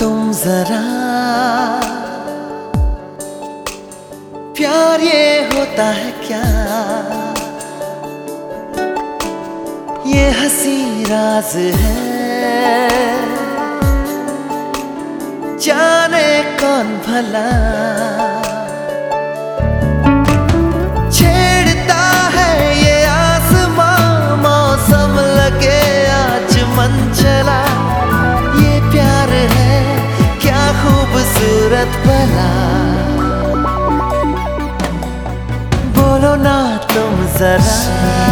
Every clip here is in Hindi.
तुम जरा। प्यार ये होता है क्या? ये हसी राज है। जाने कौन भला? estarás. Sí.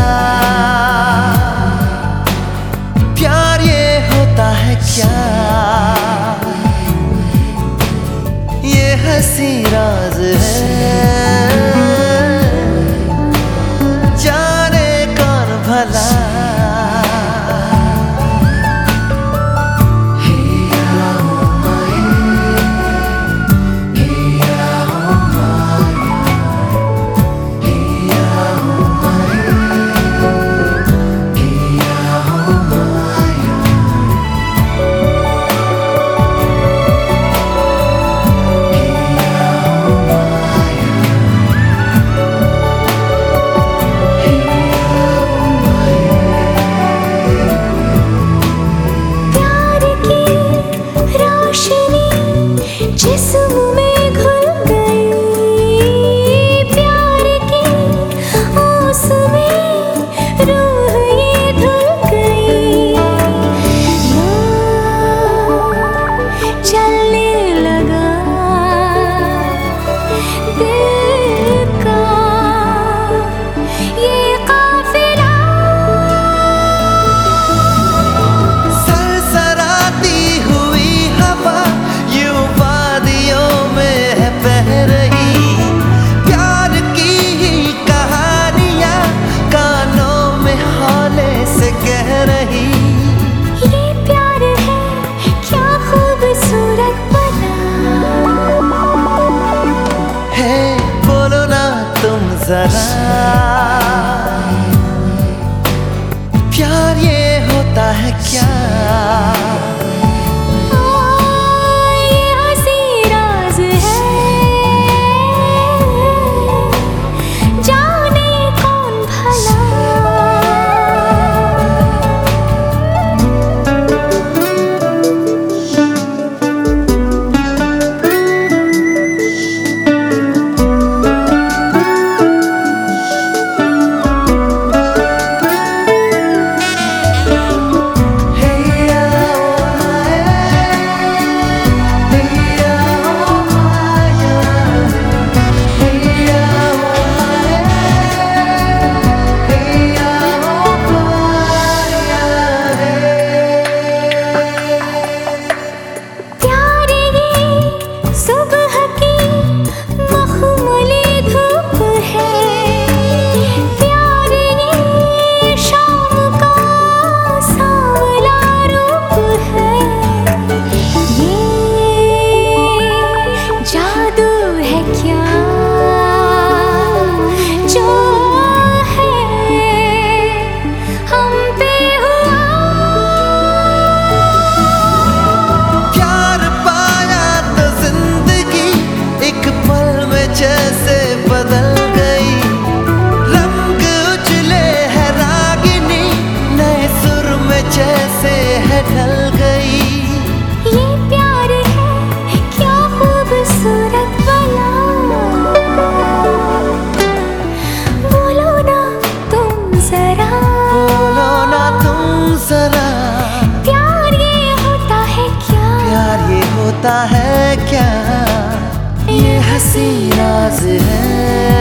Sarah ऐसी नाज है।